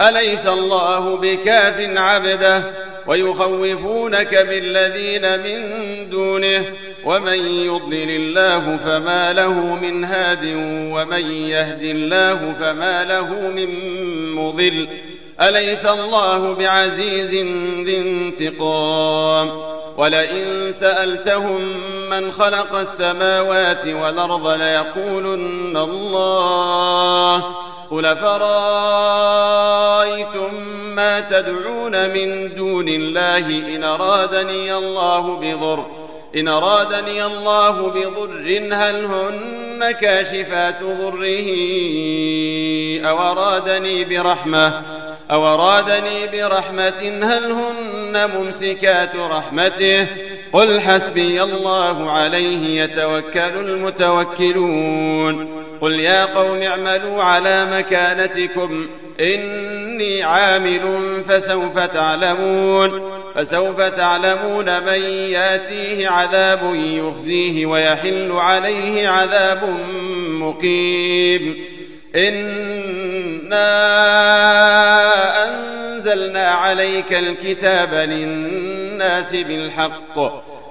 أليس الله بكاف عبده ويخوفونك بالذين من دونه ومن يضلل الله فما له من هاد ومن يهد الله فما له من مضل أليس الله بعزيز ذي انتقام ولئن سألتهم من خلق السماوات والأرض ليقولن الله قل ما تدعون من دون الله إن أرادني الله بضر إن أرادني الله بضر هل هن كاشفات ضره؟ أو أرادني برحمة أو أرادني برحمة هل هن ممسكات رحمته؟ قل حسبي الله عليه يتوكل المتوكلون. قل يا قوم اعملوا على مكانتكم إني عامل فسوف تعلمون فسوف تعلمون من ياتيه عذاب يخزيه ويحل عليه عذاب مقيم إنا أنزلنا عليك الكتاب للناس بالحق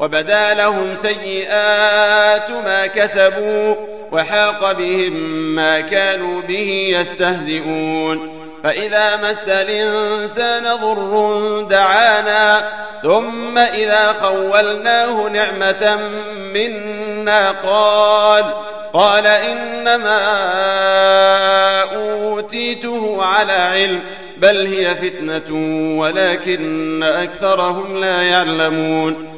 وبدا لهم سيئات ما كسبوا وحاق بهم ما كانوا به يستهزئون. فإذا مس الإنسان ضر دعانا ثم إذا خولناه نعمة منا قال قال إنما أوتيته على علم بل هي فتنة ولكن أكثرهم لا يعلمون.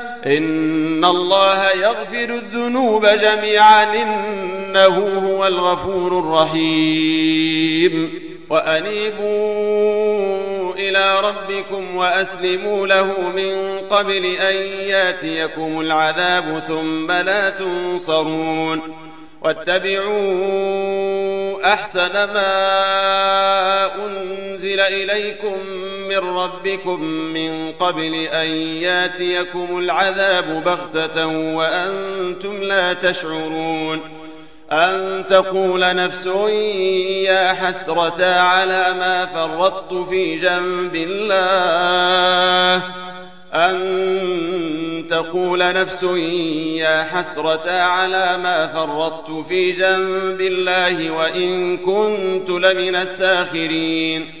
إن الله يغفر الذنوب جميعا إنه هو الغفور الرحيم. وأنيبوا إلى ربكم وأسلموا له من قبل أن يأتيكم العذاب ثم لا تنصرون. واتبعوا أحسن ما إليكم من ربكم من قبل أن ياتيكم العذاب بغتة وأنتم لا تشعرون أن تقول نفس يا حسرة على ما فرطت في جنب الله أن تقول نفس يا حسرة على ما فرطت في جنب الله وإن كنت لمن الساخرين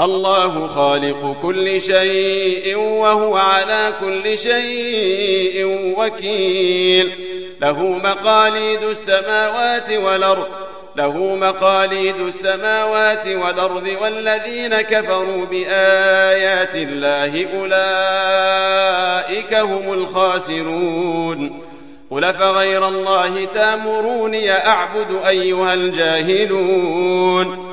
الله خالق كل شيء وهو على كل شيء وكيل. له مقاليد السماوات والأرض له مقاليد السماوات والأرض والذين كفروا بآيات الله أولئك هم الخاسرون. قل فغير الله تامروني أعبد أيها الجاهلون.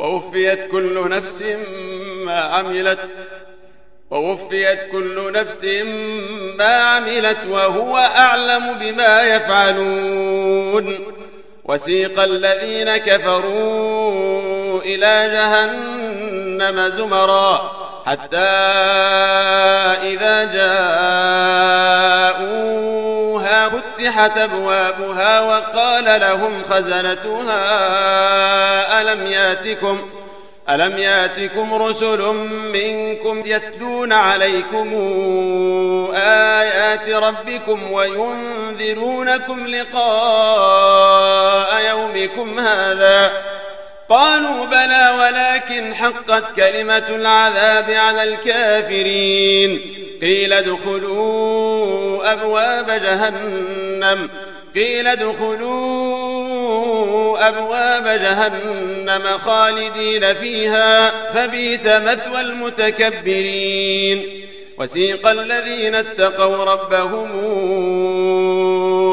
ووفيت كل نفس ما عملت ووفيت كل نفس ما عملت وهو أعلم بما يفعلون. وسيق الذين كفروا إلى جهنم زمرًا. حتى إذا جاءوها فتحت أبوابها وقال لهم خزنتها ألم يأتكم؟ ألم يأتكم رسل منكم يتلون عليكم آيات ربكم وينذرونكم لقاء يومكم هذا؟ قالوا بلى ولكن حقت كلمة العذاب على الكافرين. قيل ادخلوا أبواب جهنم. قيل ادخلوا أبواب جهنم خالدين فيها. فبيس مثوى المتكبرين. وسيق الذين اتقوا ربهم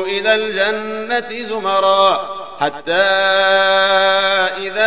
إلى الجنة زمرا. حتى إذا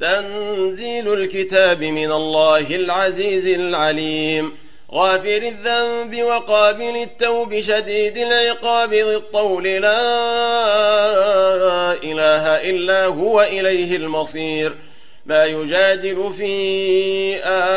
تنزيل الكتاب من الله العزيز العليم. غافر الذنب وقابل التوب شديد العقاب ذي الطول. لا إله إلا هو إليه المصير. ما يجادل في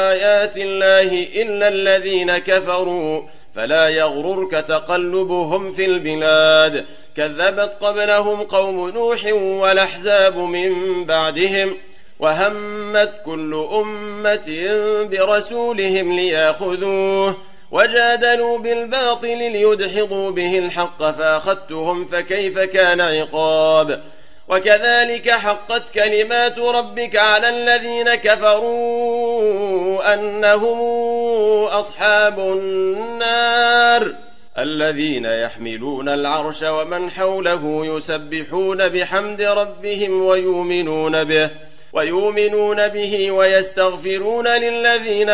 آيات الله إلا الذين كفروا. فلا يغررك تقلبهم في البلاد. كذبت قبلهم قوم نوح والأحزاب من بعدهم. وهمت كل أمة برسولهم ليأخذوه وجادلوا بالباطل ليدحضوا به الحق فأخذتهم فكيف كان عقاب وكذلك حقت كلمات ربك على الذين كفروا أنهم أصحاب النار الذين يحملون العرش ومن حوله يسبحون بحمد ربهم ويؤمنون به ويؤمنون به ويستغفرون للذين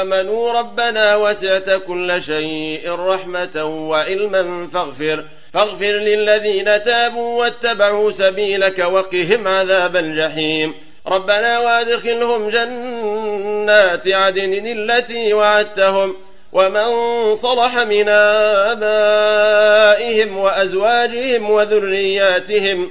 آمنوا ربنا وسعت كل شيء رحمة وعلما فاغفر فاغفر للذين تابوا واتبعوا سبيلك وقهم عذاب الجحيم. ربنا وادخلهم جنات عدن التي وعدتهم ومن صلح من آبائهم وأزواجهم وذرياتهم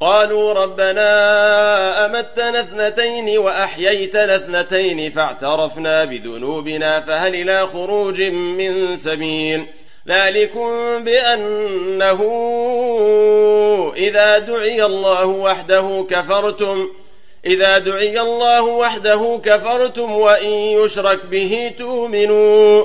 قالوا ربنا أمتنا اثنتين وأحييتنا اثنتين فاعترفنا بذنوبنا فهل إلى خروج من سبيل ذلكم بأنه إذا دعي الله وحده كفرتم إذا دعي الله وحده كفرتم وإن يشرك به تؤمنوا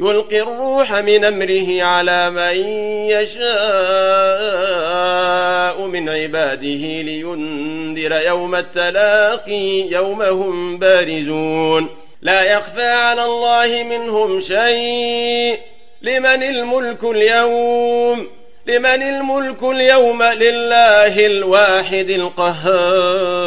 يلقي الروح من أمره على من يشاء من عباده لينذر يوم التلاقي يوم هم بارزون. لا يخفى على الله منهم شيء. لمن الملك اليوم؟ لمن الملك اليوم لله الواحد القهار.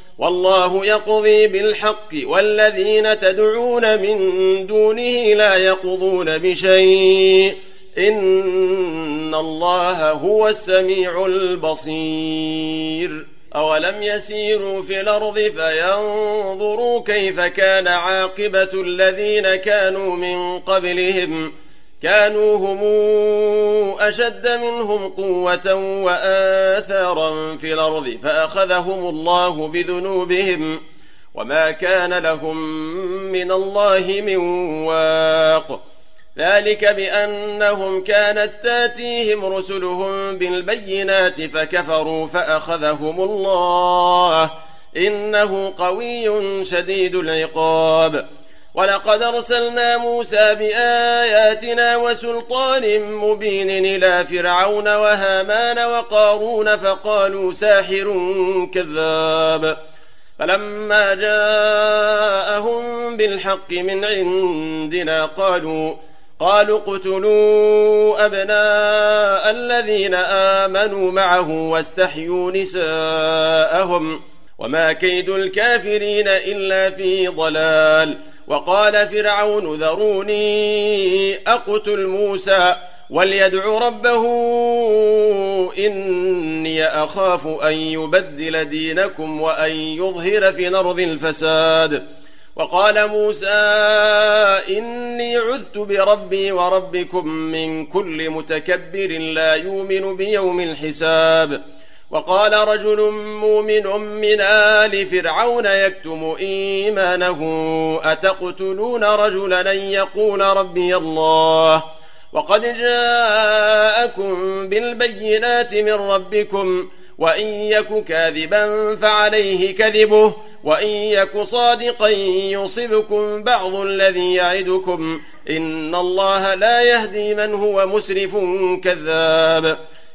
والله يقضي بالحق والذين تدعون من دونه لا يقضون بشيء. إن الله هو السميع البصير. أولم يسيروا في الأرض فينظروا كيف كان عاقبة الذين كانوا من قبلهم. كانوا هم أشد منهم قوة وآثارا في الأرض فأخذهم الله بذنوبهم. وما كان لهم من الله من واق. ذلك بأنهم كانت تأتيهم رسلهم بالبينات فكفروا فأخذهم الله. إنه قوي شديد العقاب. ولقد أرسلنا موسى بآياتنا وسلطان مبين إلى فرعون وهامان وقارون فقالوا ساحر كذاب فلما جاءهم بالحق من عندنا قالوا قالوا اقتلوا أبناء الذين آمنوا معه واستحيوا نساءهم وما كيد الكافرين إلا في ضلال وقال فرعون ذروني أقتل موسى وليدع ربه إني أخاف أن يبدل دينكم وأن يظهر في نرض الفساد. وقال موسى إني عذت بربي وربكم من كل متكبر لا يؤمن بيوم الحساب. وقال رجل مؤمن من آل فرعون يكتم إيمانه أتقتلون رجلا أن يقول ربي الله؟ وقد جاءكم بالبينات من ربكم وإن يك كاذبا فعليه كذبه وإن يك صادقا يصبكم بعض الذي يعدكم إن الله لا يهدي من هو مسرف كذاب.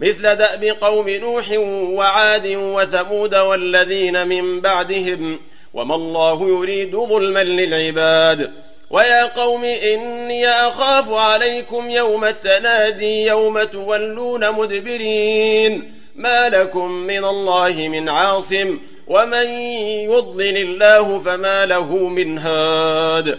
مثل دأب قوم نوح وعاد وثمود والذين من بعدهم وما الله يريد ظلما للعباد. ويا قوم إني أخاف عليكم يوم التنادي يوم تولون مدبرين. ما لكم من الله من عاصم ومن يضلل الله فما له من هاد.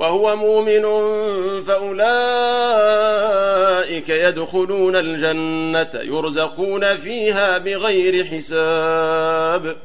وهو مؤمن فأولئك يدخلون الجنة يرزقون فيها بغير حساب.